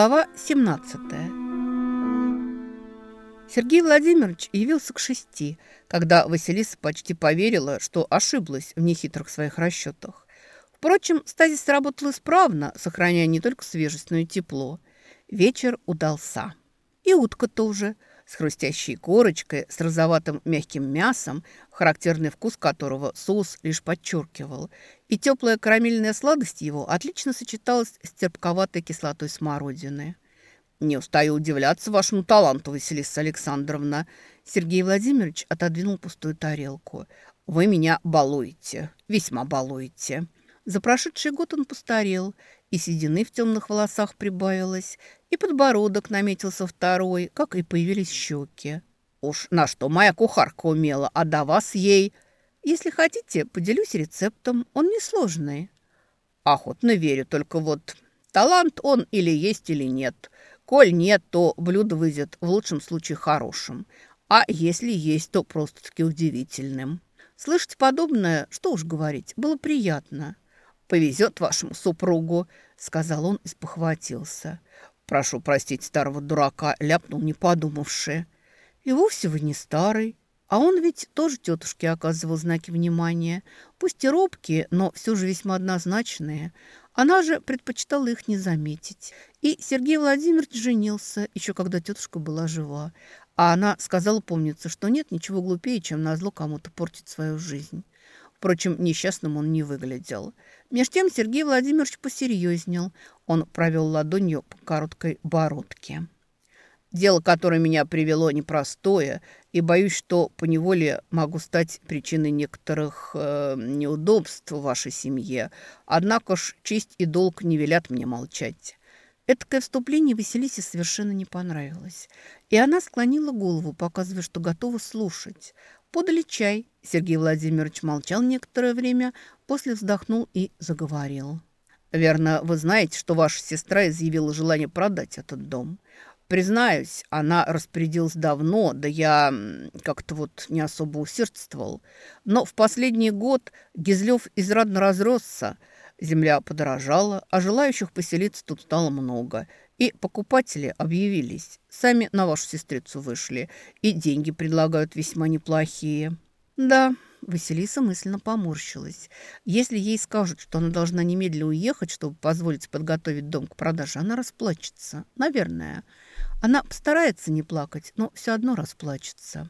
Глава 17 Сергей Владимирович явился к шести, когда Василиса почти поверила, что ошиблась в нехитрых своих расчетах. Впрочем, стазис работал исправно, сохраняя не только свежесть, но и тепло. Вечер удался. И утка тоже – с хрустящей корочкой, с розоватым мягким мясом, характерный вкус которого соус лишь подчеркивал, и теплая карамельная сладость его отлично сочеталась с терпковатой кислотой смородины. «Не устаю удивляться вашему таланту, Василиса Александровна!» Сергей Владимирович отодвинул пустую тарелку. «Вы меня балуете, весьма балуете!» За прошедший год он постарел, и седины в темных волосах прибавилось, и подбородок наметился второй, как и появились щеки. Уж на что моя кухарка умела, а до вас ей... Если хотите, поделюсь рецептом, он несложный. Охотно верю, только вот талант он или есть, или нет. Коль нет, то блюдо выйдет в лучшем случае хорошим, а если есть, то просто-таки удивительным. Слышать подобное, что уж говорить, было приятно. «Повезет вашему супругу», — сказал он и спохватился. «Прошу простить старого дурака», — ляпнул, не подумавши. «И вовсе вы не старый. А он ведь тоже тетушке оказывал знаки внимания. Пусть и робкие, но все же весьма однозначные. Она же предпочитала их не заметить. И Сергей Владимирович женился, еще когда тетушка была жива. А она сказала, помнится, что нет ничего глупее, чем назло кому-то портить свою жизнь. Впрочем, несчастным он не выглядел. Меж тем Сергей Владимирович посерьезнел. Он провел ладонью по короткой бородке. «Дело, которое меня привело, непростое, и боюсь, что поневоле могу стать причиной некоторых э, неудобств в вашей семье. Однако ж честь и долг не велят мне молчать». Этакое вступление Василисе совершенно не понравилось. И она склонила голову, показывая, что готова слушать. Подали чай. Сергей Владимирович молчал некоторое время, после вздохнул и заговорил. «Верно, вы знаете, что ваша сестра изъявила желание продать этот дом. Признаюсь, она распорядилась давно, да я как-то вот не особо усердствовал. Но в последний год Гизлев израдно разросся, земля подорожала, а желающих поселиться тут стало много, и покупатели объявились. Сами на вашу сестрицу вышли. И деньги предлагают весьма неплохие. Да, Василиса мысленно поморщилась. Если ей скажут, что она должна немедленно уехать, чтобы позволить подготовить дом к продаже, она расплачется. Наверное. Она постарается не плакать, но все одно расплачется.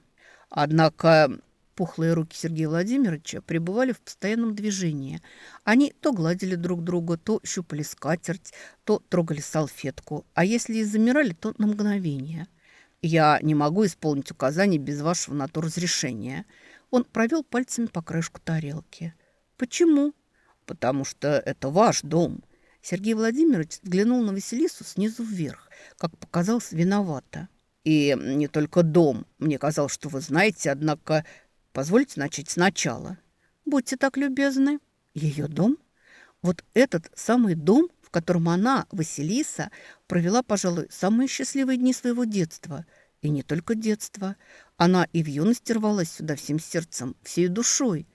Однако Пухлые руки Сергея Владимировича пребывали в постоянном движении. Они то гладили друг друга, то щупали скатерть, то трогали салфетку, а если и замирали, то на мгновение. «Я не могу исполнить указания без вашего на то разрешения». Он провел пальцами по крышку тарелки. «Почему?» «Потому что это ваш дом». Сергей Владимирович взглянул на Василису снизу вверх, как показалось, виновато. «И не только дом. Мне казалось, что вы знаете, однако Позвольте начать сначала. Будьте так любезны. Ее дом? Вот этот самый дом, в котором она, Василиса, провела, пожалуй, самые счастливые дни своего детства. И не только детства. Она и в юности рвалась сюда всем сердцем, всей душой.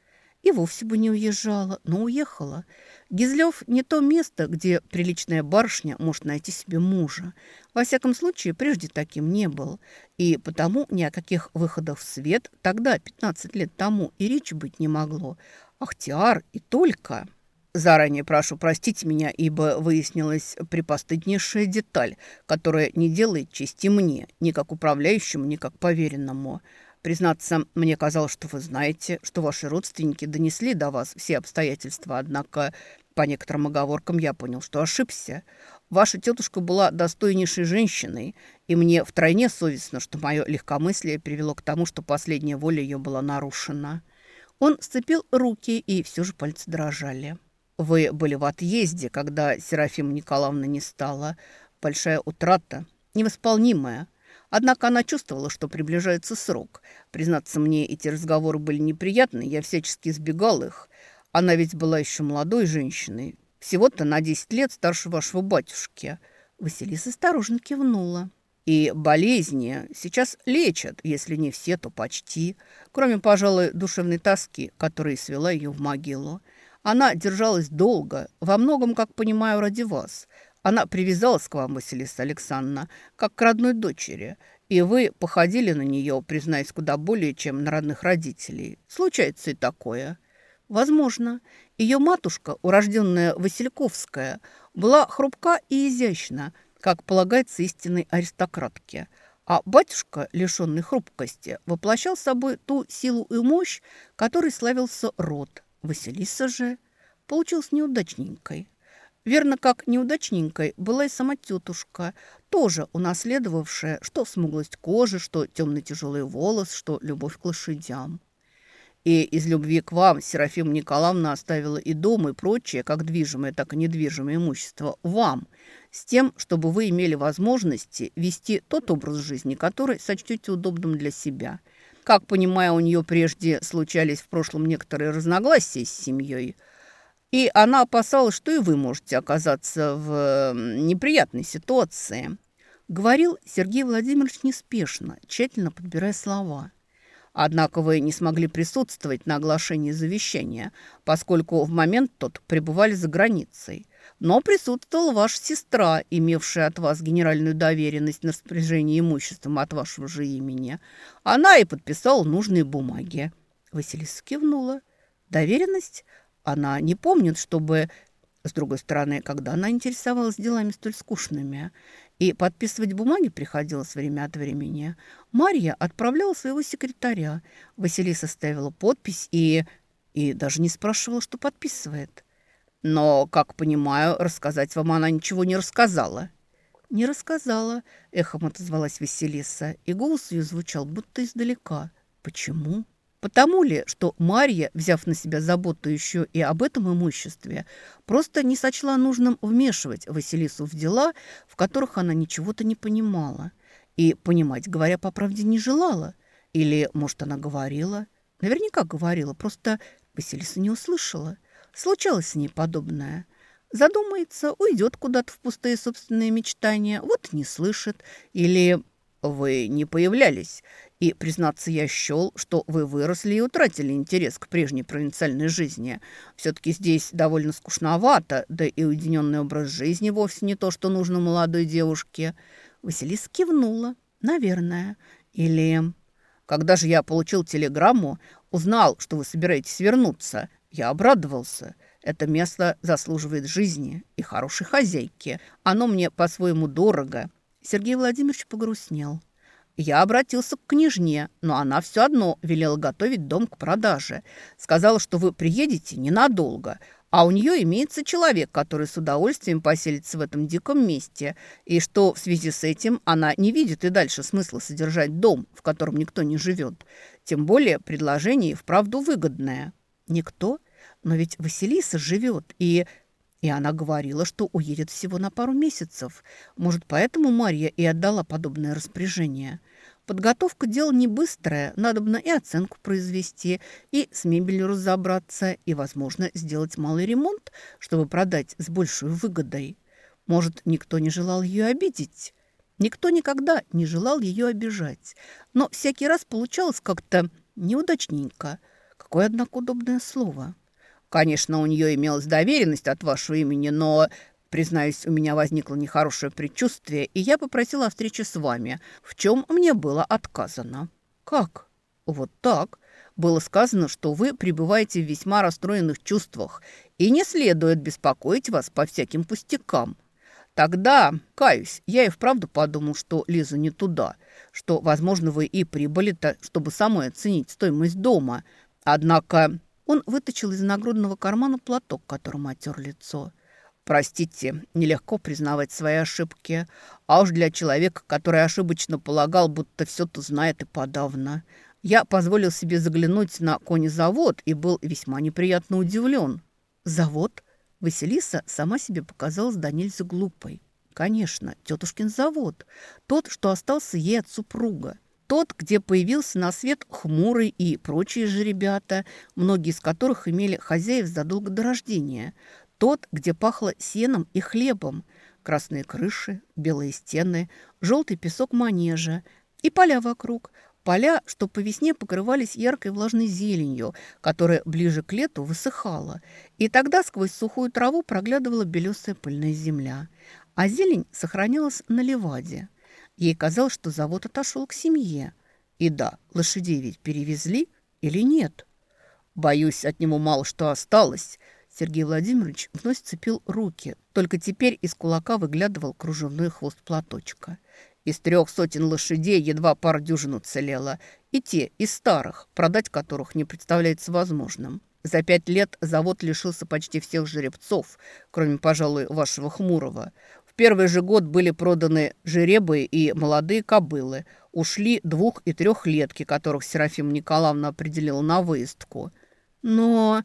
И вовсе бы не уезжала, но уехала. Гизлев не то место, где приличная барышня может найти себе мужа. Во всяком случае, прежде таким не был. И потому ни о каких выходах в свет тогда, 15 лет тому, и речи быть не могло. Ахтиар и только... Заранее прошу простить меня, ибо выяснилась припостыднейшая деталь, которая не делает чести мне, ни как управляющему, ни как поверенному. Признаться, мне казалось, что вы знаете, что ваши родственники донесли до вас все обстоятельства, однако по некоторым оговоркам я понял, что ошибся. Ваша тетушка была достойнейшей женщиной, и мне втройне совестно, что мое легкомыслие привело к тому, что последняя воля ее была нарушена. Он сцепил руки, и все же пальцы дрожали. Вы были в отъезде, когда Серафима Николаевна не стала. Большая утрата, невосполнимая. Однако она чувствовала, что приближается срок. Признаться мне, эти разговоры были неприятны, я всячески избегал их. Она ведь была еще молодой женщиной, всего-то на 10 лет старше вашего батюшки. Василиса осторожно кивнула. И болезни сейчас лечат, если не все, то почти. Кроме, пожалуй, душевной тоски, которая свела ее в могилу. Она держалась долго, во многом, как понимаю, ради вас. Она привязалась к вам, Василиса Александровна, как к родной дочери, и вы походили на нее, признаюсь, куда более, чем на родных родителей. Случается и такое. Возможно, ее матушка, урожденная Васильковская, была хрупка и изящна, как полагается истинной аристократке, а батюшка, лишенный хрупкости, воплощал собой ту силу и мощь, которой славился род. Василиса же получилась неудачненькой. Верно, как неудачненькой была и сама тетушка, тоже унаследовавшая что смуглость кожи, что темный тяжелый волос, что любовь к лошадям. И из любви к вам Серафима Николаевна оставила и дом, и прочее, как движимое, так и недвижимое имущество, вам, с тем, чтобы вы имели возможности вести тот образ жизни, который сочтете удобным для себя. Как понимаю, у нее прежде случались в прошлом некоторые разногласия с семьей – и она опасалась, что и вы можете оказаться в неприятной ситуации. Говорил Сергей Владимирович неспешно, тщательно подбирая слова. Однако вы не смогли присутствовать на оглашении завещания, поскольку в момент тот пребывали за границей. Но присутствовала ваша сестра, имевшая от вас генеральную доверенность на распоряжение имуществом от вашего же имени. Она и подписала нужные бумаги. Василиса кивнула. Доверенность? Она не помнит, чтобы... С другой стороны, когда она интересовалась делами столь скучными, и подписывать бумаги приходилось время от времени, Марья отправляла своего секретаря. Василиса ставила подпись и... и даже не спрашивала, что подписывает. Но, как понимаю, рассказать вам она ничего не рассказала. «Не рассказала», — эхом отозвалась Василиса, и голос ее звучал будто издалека. «Почему?» Потому ли, что Марья, взяв на себя заботу еще и об этом имуществе, просто не сочла нужным вмешивать Василису в дела, в которых она ничего-то не понимала. И понимать, говоря по правде, не желала. Или, может, она говорила. Наверняка говорила, просто Василиса не услышала. Случалось с ней подобное. Задумается, уйдет куда-то в пустые собственные мечтания, вот не слышит. Или вы не появлялись. И, признаться, я счел, что вы выросли и утратили интерес к прежней провинциальной жизни. Все-таки здесь довольно скучновато, да и уединенный образ жизни вовсе не то, что нужно молодой девушке. Василиса кивнула. Наверное. Или... Когда же я получил телеграмму, узнал, что вы собираетесь вернуться, я обрадовался. Это место заслуживает жизни и хорошей хозяйки. Оно мне по-своему дорого. Сергей Владимирович погрустнел. Я обратился к княжне, но она все одно велела готовить дом к продаже. Сказала, что вы приедете ненадолго, а у нее имеется человек, который с удовольствием поселится в этом диком месте, и что в связи с этим она не видит и дальше смысла содержать дом, в котором никто не живет. Тем более предложение и вправду выгодное. Никто? Но ведь Василиса живет, и и она говорила, что уедет всего на пару месяцев. Может, поэтому Марья и отдала подобное распоряжение. Подготовка – дело не быстрое, надобно и оценку произвести, и с мебелью разобраться, и, возможно, сделать малый ремонт, чтобы продать с большей выгодой. Может, никто не желал ее обидеть? Никто никогда не желал ее обижать. Но всякий раз получалось как-то неудачненько. Какое, однако, удобное слово. Конечно, у нее имелась доверенность от вашего имени, но, признаюсь, у меня возникло нехорошее предчувствие, и я попросила о встрече с вами, в чем мне было отказано. Как? Вот так. Было сказано, что вы пребываете в весьма расстроенных чувствах, и не следует беспокоить вас по всяким пустякам. Тогда, каюсь, я и вправду подумал, что Лиза не туда, что, возможно, вы и прибыли-то, чтобы самой оценить стоимость дома. Однако он вытащил из нагрудного кармана платок, которым отер лицо. «Простите, нелегко признавать свои ошибки. А уж для человека, который ошибочно полагал, будто все-то знает и подавно. Я позволил себе заглянуть на конезавод и был весьма неприятно удивлен. Завод? Василиса сама себе показалась до нельзя глупой. Конечно, тетушкин завод. Тот, что остался ей от супруга. Тот, где появился на свет хмурый и прочие же ребята, многие из которых имели хозяев задолго до рождения. Тот, где пахло сеном и хлебом. Красные крыши, белые стены, желтый песок манежа и поля вокруг. Поля, что по весне покрывались яркой влажной зеленью, которая ближе к лету высыхала. И тогда сквозь сухую траву проглядывала белесая пыльная земля. а зелень сохранялась на леваде. Ей казалось, что завод отошел к семье. И да, лошадей ведь перевезли или нет? Боюсь, от него мало что осталось. Сергей Владимирович вновь сцепил руки. Только теперь из кулака выглядывал кружевной хвост платочка. Из трех сотен лошадей едва пара дюжин уцелела. И те, из старых, продать которых не представляется возможным. За пять лет завод лишился почти всех жеребцов, кроме, пожалуй, вашего Хмурого. В первый же год были проданы жеребы и молодые кобылы. Ушли двух- и трехлетки, которых Серафима Николаевна определила на выездку. Но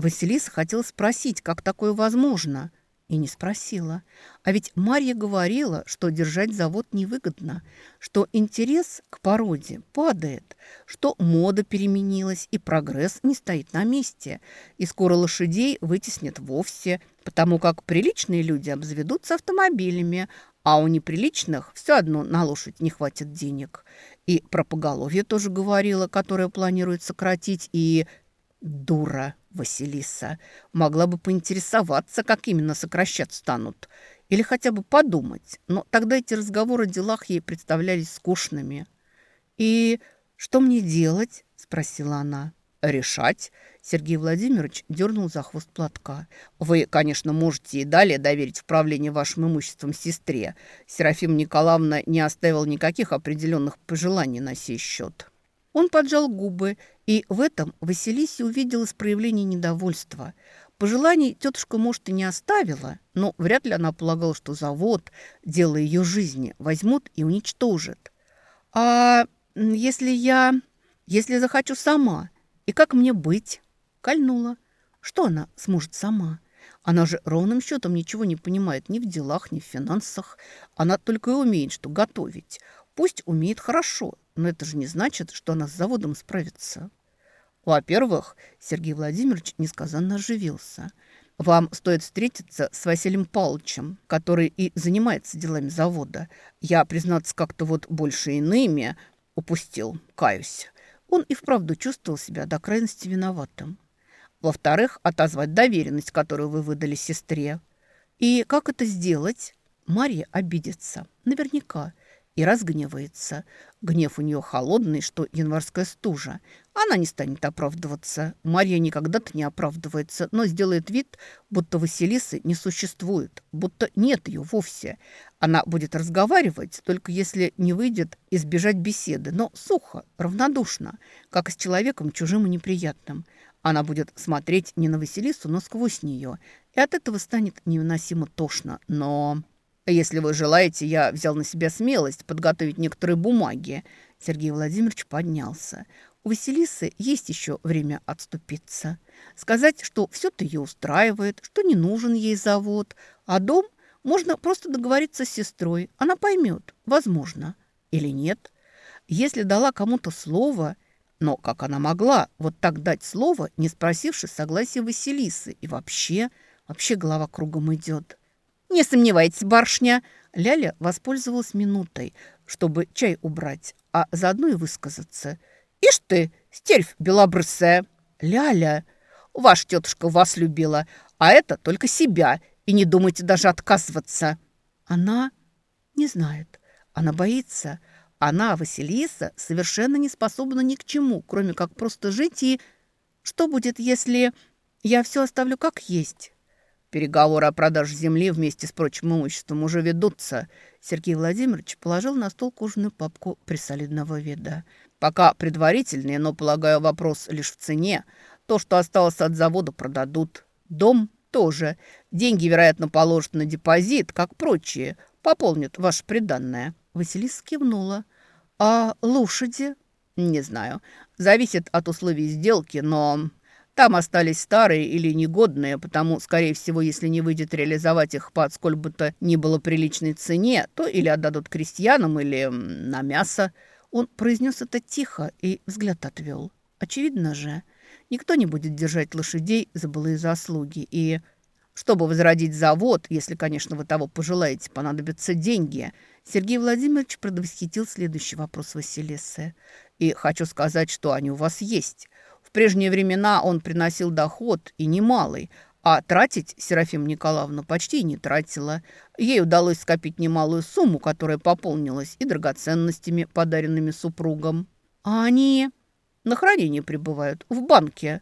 Василиса хотела спросить, как такое возможно – и не спросила. А ведь Марья говорила, что держать завод невыгодно, что интерес к породе падает, что мода переменилась и прогресс не стоит на месте, и скоро лошадей вытеснят вовсе, потому как приличные люди обзаведутся автомобилями, а у неприличных все одно на лошадь не хватит денег. И про поголовье тоже говорила, которое планирует сократить, и дура. Василиса могла бы поинтересоваться, как именно сокращать станут, или хотя бы подумать, но тогда эти разговоры о делах ей представлялись скучными. «И что мне делать?» – спросила она. «Решать?» – Сергей Владимирович дернул за хвост платка. «Вы, конечно, можете и далее доверить управление вашим имуществом сестре. Серафима Николаевна не оставила никаких определенных пожеланий на сей счет». Он поджал губы, и в этом Василисе увиделось проявление недовольства. Пожеланий тетушка, может, и не оставила, но вряд ли она полагала, что завод, дело ее жизни, возьмут и уничтожат. «А если я... если захочу сама? И как мне быть?» Кольнула. Что она сможет сама? Она же ровным счетом ничего не понимает ни в делах, ни в финансах. Она только и умеет, что готовить. Пусть умеет хорошо, но это же не значит, что она с заводом справится. Во-первых, Сергей Владимирович несказанно оживился. Вам стоит встретиться с Василием Павловичем, который и занимается делами завода. Я, признаться, как-то вот больше иными упустил, каюсь. Он и вправду чувствовал себя до крайности виноватым. Во-вторых, отозвать доверенность, которую вы выдали сестре. И как это сделать? Марья обидится. Наверняка и разгневается. Гнев у нее холодный, что январская стужа. Она не станет оправдываться. Марья никогда-то не оправдывается, но сделает вид, будто Василисы не существует, будто нет ее вовсе. Она будет разговаривать, только если не выйдет избежать беседы, но сухо, равнодушно, как с человеком чужим и неприятным. Она будет смотреть не на Василису, но сквозь нее, и от этого станет невыносимо тошно, но... Если вы желаете, я взял на себя смелость подготовить некоторые бумаги. Сергей Владимирович поднялся. У Василисы есть еще время отступиться. Сказать, что все-то ее устраивает, что не нужен ей завод, а дом можно просто договориться с сестрой. Она поймет, возможно, или нет. Если дала кому-то слово, но как она могла вот так дать слово, не спросивши согласия Василисы? И вообще, вообще голова кругом идет. «Не сомневайтесь, барышня!» Ляля воспользовалась минутой, чтобы чай убрать, а заодно и высказаться. «Ишь ты, стервь белобрысая!» «Ляля, ваша тетушка вас любила, а это только себя, и не думайте даже отказываться!» Она не знает, она боится. Она, Василиса, совершенно не способна ни к чему, кроме как просто жить и... Что будет, если я все оставлю как есть?» Переговоры о продаже земли вместе с прочим имуществом уже ведутся. Сергей Владимирович положил на стол кожаную папку присолидного вида. Пока предварительные, но, полагаю, вопрос лишь в цене. То, что осталось от завода, продадут. Дом тоже. Деньги, вероятно, положат на депозит, как прочие. Пополнят ваше приданное. Василиса кивнула. А лошади? Не знаю. Зависит от условий сделки, но там остались старые или негодные, потому, скорее всего, если не выйдет реализовать их по сколь бы то ни было приличной цене, то или отдадут крестьянам, или на мясо. Он произнес это тихо и взгляд отвел. Очевидно же, никто не будет держать лошадей за былые заслуги. И чтобы возродить завод, если, конечно, вы того пожелаете, понадобятся деньги. Сергей Владимирович предвосхитил следующий вопрос Василисы. И хочу сказать, что они у вас есть. В прежние времена он приносил доход, и немалый, А тратить Серафима Николаевна почти не тратила. Ей удалось скопить немалую сумму, которая пополнилась и драгоценностями, подаренными супругом. А они на хранении пребывают в банке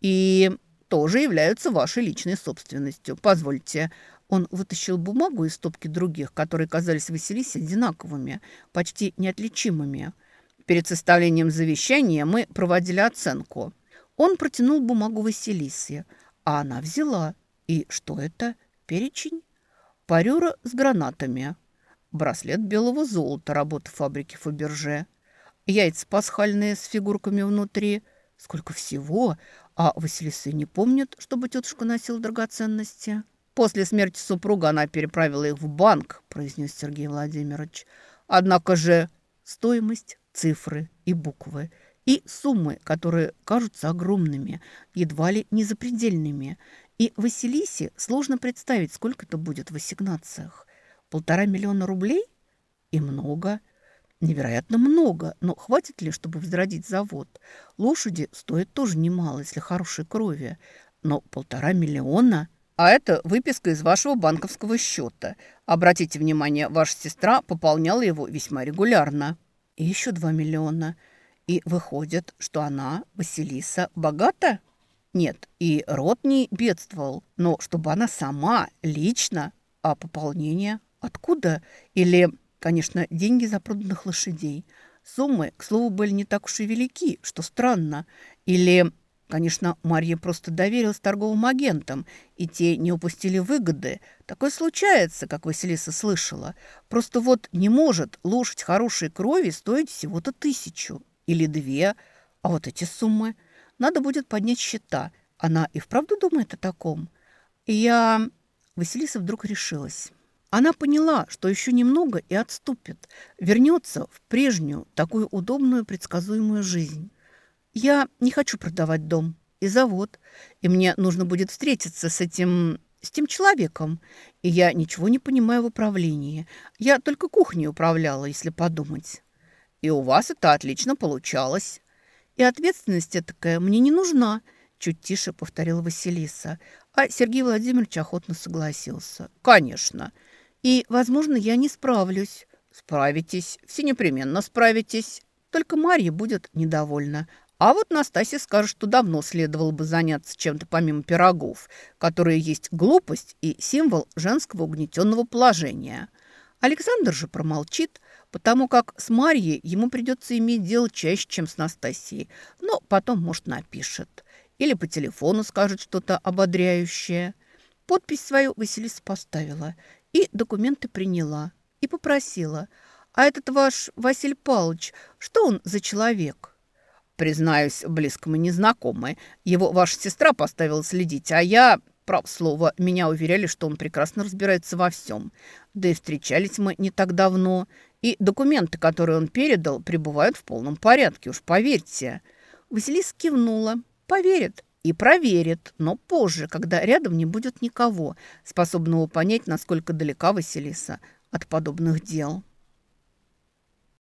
и тоже являются вашей личной собственностью. Позвольте, он вытащил бумагу из стопки других, которые казались Василисе одинаковыми, почти неотличимыми. Перед составлением завещания мы проводили оценку. Он протянул бумагу Василисе, а она взяла. И что это? Перечень? Парюра с гранатами. Браслет белого золота работы фабрики Фаберже. Яйца пасхальные с фигурками внутри. Сколько всего! А Василиса не помнит, чтобы тетушка носила драгоценности. После смерти супруга она переправила их в банк, произнес Сергей Владимирович. Однако же стоимость, цифры и буквы и суммы, которые кажутся огромными, едва ли не запредельными. И Василисе сложно представить, сколько это будет в ассигнациях. Полтора миллиона рублей? И много. Невероятно много. Но хватит ли, чтобы возродить завод? Лошади стоят тоже немало, если хорошей крови. Но полтора миллиона... А это выписка из вашего банковского счета. Обратите внимание, ваша сестра пополняла его весьма регулярно. И еще два миллиона. И выходит, что она, Василиса, богата? Нет, и род не бедствовал. Но чтобы она сама, лично, а пополнение откуда? Или, конечно, деньги за проданных лошадей. Суммы, к слову, были не так уж и велики, что странно. Или Конечно, Марья просто доверилась торговым агентам, и те не упустили выгоды. Такое случается, как Василиса слышала. Просто вот не может лошадь хорошей крови стоить всего-то тысячу или две. А вот эти суммы надо будет поднять счета. Она и вправду думает о таком? Я... Василиса вдруг решилась. Она поняла, что еще немного и отступит, вернется в прежнюю, такую удобную, предсказуемую жизнь. Я не хочу продавать дом и завод, и мне нужно будет встретиться с этим... с тем человеком. И я ничего не понимаю в управлении. Я только кухней управляла, если подумать. И у вас это отлично получалось. И ответственность такая мне не нужна, чуть тише повторила Василиса. А Сергей Владимирович охотно согласился. Конечно. И, возможно, я не справлюсь. Справитесь, все непременно справитесь. Только Марья будет недовольна. А вот Настасья скажет, что давно следовало бы заняться чем-то помимо пирогов, которые есть глупость и символ женского угнетенного положения. Александр же промолчит, потому как с Марьей ему придется иметь дело чаще, чем с Настасьей, но потом, может, напишет. Или по телефону скажет что-то ободряющее. Подпись свою Василиса поставила и документы приняла. И попросила, а этот ваш Василий Павлович, что он за человек?» Признаюсь, близко мы. Его ваша сестра поставила следить, а я, прав слово, меня уверяли, что он прекрасно разбирается во всем. Да и встречались мы не так давно. И документы, которые он передал, пребывают в полном порядке, уж поверьте». Василиса кивнула. «Поверит и проверит, но позже, когда рядом не будет никого, способного понять, насколько далека Василиса от подобных дел».